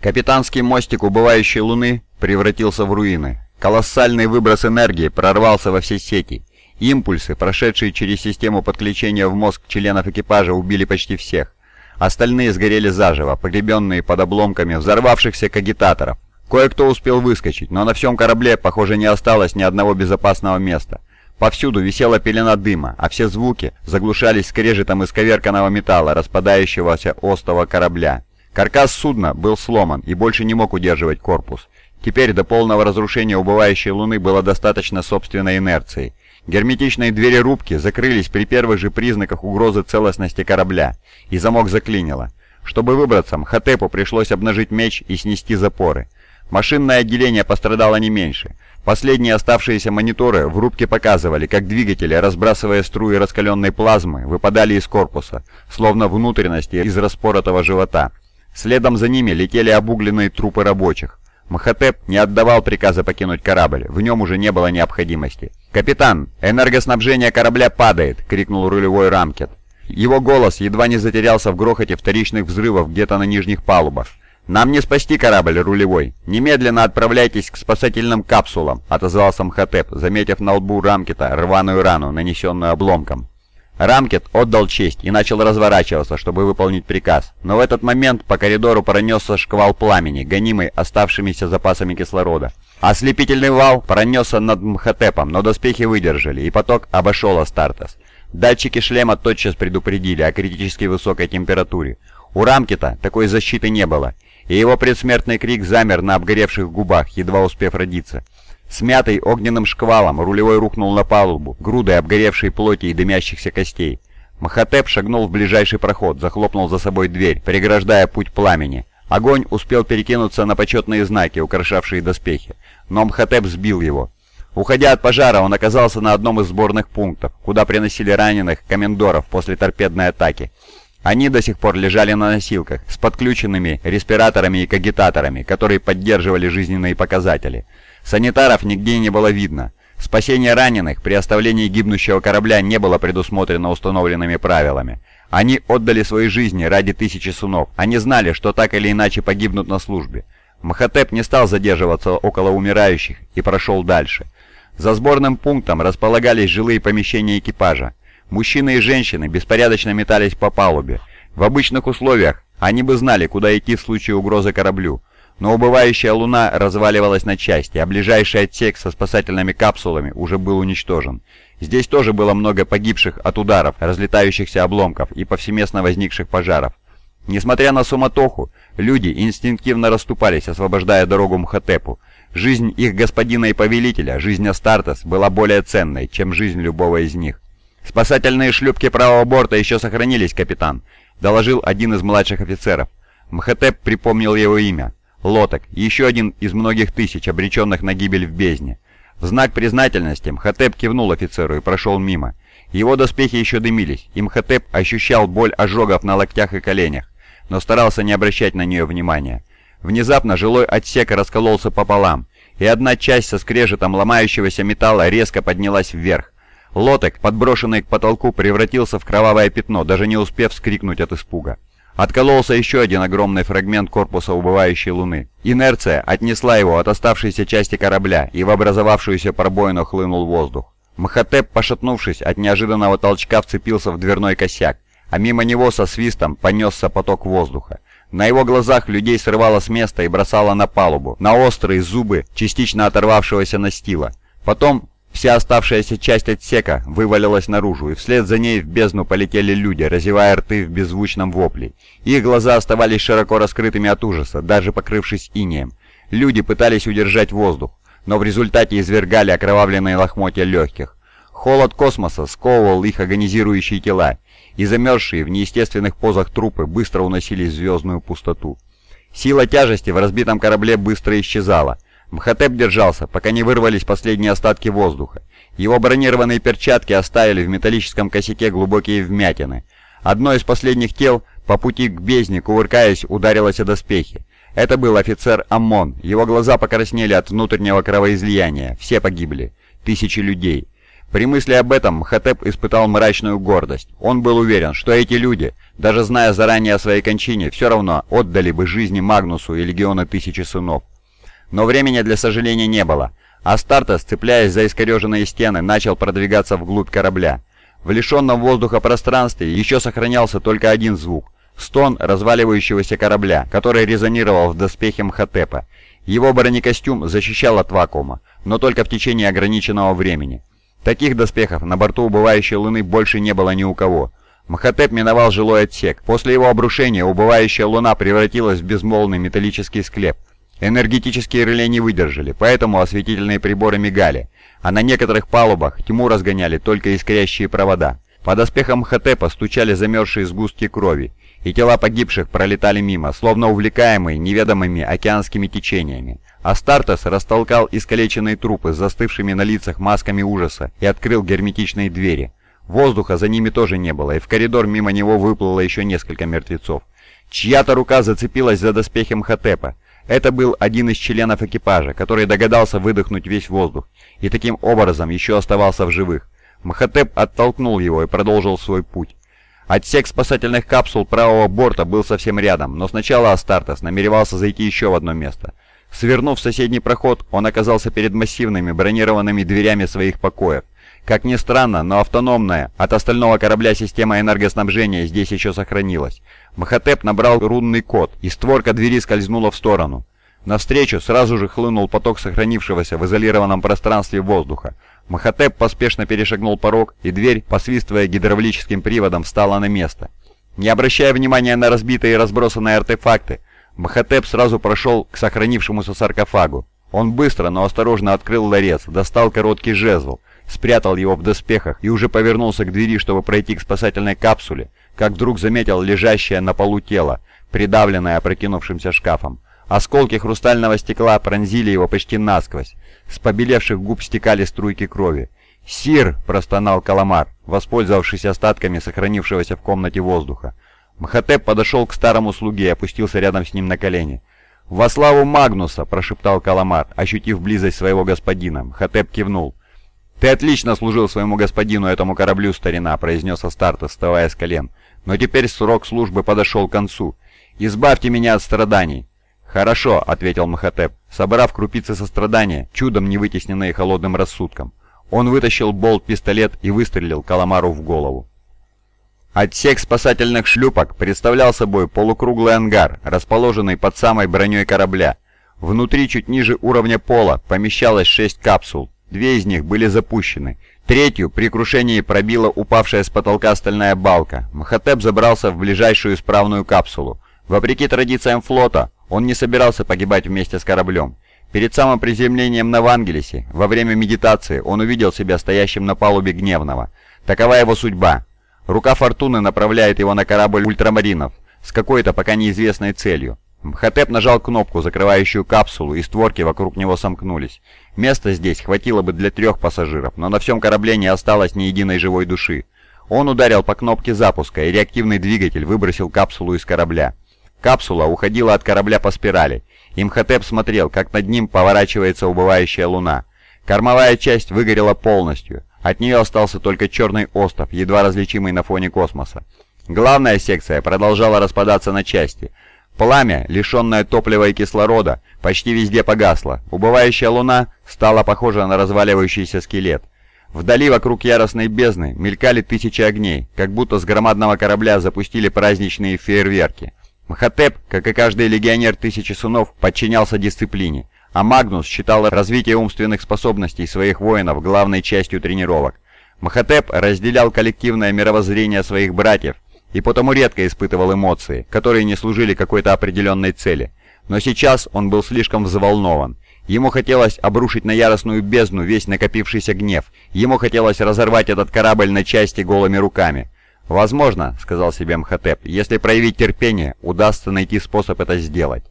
Капитанский мостик убывающей Луны превратился в руины. Колоссальный выброс энергии прорвался во все сети. Импульсы, прошедшие через систему подключения в мозг членов экипажа, убили почти всех. Остальные сгорели заживо, погребенные под обломками взорвавшихся кагитаторов. Кое-кто успел выскочить, но на всем корабле, похоже, не осталось ни одного безопасного места. Повсюду висела пелена дыма, а все звуки заглушались скрежетом исковерканного металла, распадающегося остова корабля. Каркас судна был сломан и больше не мог удерживать корпус. Теперь до полного разрушения убывающей Луны было достаточно собственной инерции. Герметичные двери рубки закрылись при первых же признаках угрозы целостности корабля, и замок заклинило. Чтобы выбраться, Мхотепу пришлось обнажить меч и снести запоры. Машинное отделение пострадало не меньше. Последние оставшиеся мониторы в рубке показывали, как двигатели, разбрасывая струи раскаленной плазмы, выпадали из корпуса, словно внутренности из распоротого живота. Следом за ними летели обугленные трупы рабочих. Махатеп не отдавал приказа покинуть корабль, в нем уже не было необходимости. «Капитан, энергоснабжение корабля падает!» — крикнул рулевой Рамкет. Его голос едва не затерялся в грохоте вторичных взрывов где-то на нижних палубах. «Нам не спасти корабль, рулевой! Немедленно отправляйтесь к спасательным капсулам!» — отозвался Мхотеп, заметив на лбу Рамкета рваную рану, нанесенную обломком. Рамкет отдал честь и начал разворачиваться, чтобы выполнить приказ. Но в этот момент по коридору пронесся шквал пламени, гонимый оставшимися запасами кислорода. Ослепительный вал пронесся над Мхотепом, но доспехи выдержали, и поток обошел Астартес. Датчики шлема тотчас предупредили о критически высокой температуре. У Рамкета такой защиты не было, и его предсмертный крик замер на обгоревших губах, едва успев родиться. Смятый огненным шквалом, рулевой рухнул на палубу, грудой обгоревшей плоти и дымящихся костей. Махатеп шагнул в ближайший проход, захлопнул за собой дверь, преграждая путь пламени. Огонь успел перекинуться на почетные знаки, украшавшие доспехи, но Мхотеп сбил его. Уходя от пожара, он оказался на одном из сборных пунктов, куда приносили раненых комендоров после торпедной атаки. Они до сих пор лежали на носилках с подключенными респираторами и кагитаторами, которые поддерживали жизненные показатели. Санитаров нигде не было видно. Спасение раненых при оставлении гибнущего корабля не было предусмотрено установленными правилами. Они отдали свои жизни ради тысячи сынов. Они знали, что так или иначе погибнут на службе. Махатеп не стал задерживаться около умирающих и прошел дальше. За сборным пунктом располагались жилые помещения экипажа. Мужчины и женщины беспорядочно метались по палубе. В обычных условиях они бы знали, куда идти в случае угрозы кораблю. Но убывающая луна разваливалась на части, а ближайший отсек со спасательными капсулами уже был уничтожен. Здесь тоже было много погибших от ударов, разлетающихся обломков и повсеместно возникших пожаров. Несмотря на суматоху, люди инстинктивно расступались, освобождая дорогу Мхотепу. Жизнь их господина и повелителя, жизнь Астартес, была более ценной, чем жизнь любого из них. «Спасательные шлюпки правого борта еще сохранились, капитан», — доложил один из младших офицеров. Мхотеп припомнил его имя. Лоток, еще один из многих тысяч, обреченных на гибель в бездне. В знак признательности Мхотеп кивнул офицеру и прошел мимо. Его доспехи еще дымились, и Мхотеп ощущал боль ожогов на локтях и коленях, но старался не обращать на нее внимания. Внезапно жилой отсек раскололся пополам, и одна часть со скрежетом ломающегося металла резко поднялась вверх. Лоток, подброшенный к потолку, превратился в кровавое пятно, даже не успев вскрикнуть от испуга. Откололся еще один огромный фрагмент корпуса убывающей Луны. Инерция отнесла его от оставшейся части корабля, и в образовавшуюся пробоину хлынул воздух. Мхотеп, пошатнувшись от неожиданного толчка, вцепился в дверной косяк, а мимо него со свистом понесся поток воздуха. На его глазах людей срывало с места и бросало на палубу, на острые зубы частично оторвавшегося настила. Потом Вся оставшаяся часть отсека вывалилась наружу, и вслед за ней в бездну полетели люди, разевая рты в беззвучном вопле. Их глаза оставались широко раскрытыми от ужаса, даже покрывшись инеем. Люди пытались удержать воздух, но в результате извергали окровавленные лохмотья легких. Холод космоса сковывал их агонизирующие тела, и замерзшие в неестественных позах трупы быстро уносились в звездную пустоту. Сила тяжести в разбитом корабле быстро исчезала, Мхотеп держался, пока не вырвались последние остатки воздуха. Его бронированные перчатки оставили в металлическом косяке глубокие вмятины. Одно из последних тел по пути к бездне, кувыркаясь, ударилось о доспехи. Это был офицер Аммон. Его глаза покраснели от внутреннего кровоизлияния. Все погибли. Тысячи людей. При мысли об этом Мхотеп испытал мрачную гордость. Он был уверен, что эти люди, даже зная заранее о своей кончине, все равно отдали бы жизни Магнусу и Легиона Тысячи Сынов. Но времени для сожаления не было. Астартес, цепляясь за искореженные стены, начал продвигаться вглубь корабля. В лишенном воздуха пространстве еще сохранялся только один звук — стон разваливающегося корабля, который резонировал в доспехе Мхотепа. Его бронекостюм защищал от вакуума, но только в течение ограниченного времени. Таких доспехов на борту убывающей Луны больше не было ни у кого. Махотеп миновал жилой отсек. После его обрушения убывающая Луна превратилась в безмолвный металлический склеп. Энергетические реле не выдержали, поэтому осветительные приборы мигали, а на некоторых палубах тьму разгоняли только искрящие провода. Под доспехом Мхотепа стучали замерзшие сгустки крови, и тела погибших пролетали мимо, словно увлекаемые неведомыми океанскими течениями. Астартес растолкал искалеченные трупы с застывшими на лицах масками ужаса и открыл герметичные двери. Воздуха за ними тоже не было, и в коридор мимо него выплыло еще несколько мертвецов. Чья-то рука зацепилась за доспехи Мхотепа. Это был один из членов экипажа, который догадался выдохнуть весь воздух, и таким образом еще оставался в живых. Мхотеп оттолкнул его и продолжил свой путь. Отсек спасательных капсул правого борта был совсем рядом, но сначала Астартес намеревался зайти еще в одно место. Свернув в соседний проход, он оказался перед массивными бронированными дверями своих покоев. Как ни странно, но автономная от остального корабля система энергоснабжения здесь еще сохранилась. Махотеп набрал рунный код, и створка двери скользнула в сторону. Навстречу сразу же хлынул поток сохранившегося в изолированном пространстве воздуха. Махотеп поспешно перешагнул порог, и дверь, посвистывая гидравлическим приводом, встала на место. Не обращая внимания на разбитые и разбросанные артефакты, Махотеп сразу прошел к сохранившемуся саркофагу. Он быстро, но осторожно открыл ларец, достал короткий жезл, спрятал его в доспехах и уже повернулся к двери, чтобы пройти к спасательной капсуле, как вдруг заметил лежащее на полу тело, придавленное опрокинувшимся шкафом. Осколки хрустального стекла пронзили его почти насквозь. С побелевших губ стекали струйки крови. «Сир!» – простонал Каламар, воспользовавшись остатками сохранившегося в комнате воздуха. Мхотеп подошел к старому слуге и опустился рядом с ним на колени. «Во славу Магнуса!» – прошептал Каламар, ощутив близость своего господина. Мхотеп кивнул. «Ты отлично служил своему господину, этому кораблю, старина», – произнес Астарта, вставая с колен. «Но теперь срок службы подошел к концу. Избавьте меня от страданий». «Хорошо», — ответил Махотеп, собрав крупицы сострадания, чудом не вытесненные холодным рассудком. Он вытащил болт-пистолет и выстрелил Каламару в голову. Отсек спасательных шлюпок представлял собой полукруглый ангар, расположенный под самой броней корабля. Внутри, чуть ниже уровня пола, помещалось шесть капсул. Две из них были запущены. Третью при крушении пробила упавшая с потолка стальная балка. Махотеп забрался в ближайшую исправную капсулу. Вопреки традициям флота, он не собирался погибать вместе с кораблем. Перед самым приземлением на Вангелисе, во время медитации, он увидел себя стоящим на палубе Гневного. Такова его судьба. Рука Фортуны направляет его на корабль ультрамаринов с какой-то пока неизвестной целью. Мхотеп нажал кнопку, закрывающую капсулу, и створки вокруг него сомкнулись. Места здесь хватило бы для трех пассажиров, но на всем корабле не осталось ни единой живой души. Он ударил по кнопке запуска, и реактивный двигатель выбросил капсулу из корабля. Капсула уходила от корабля по спирали. Имхотеп смотрел, как над ним поворачивается убывающая луна. Кормовая часть выгорела полностью. От нее остался только черный остров, едва различимый на фоне космоса. Главная секция продолжала распадаться на части. Пламя, лишенное топлива и кислорода, почти везде погасло. Убывающая луна стала похожа на разваливающийся скелет. Вдали вокруг яростной бездны мелькали тысячи огней, как будто с громадного корабля запустили праздничные фейерверки. Мхотеп, как и каждый легионер Тысячи Сунов, подчинялся дисциплине а Магнус считал развитие умственных способностей своих воинов главной частью тренировок. Махотеп разделял коллективное мировоззрение своих братьев и потому редко испытывал эмоции, которые не служили какой-то определенной цели. Но сейчас он был слишком взволнован. Ему хотелось обрушить на яростную бездну весь накопившийся гнев. Ему хотелось разорвать этот корабль на части голыми руками. «Возможно, — сказал себе Мхотеп, — если проявить терпение, удастся найти способ это сделать».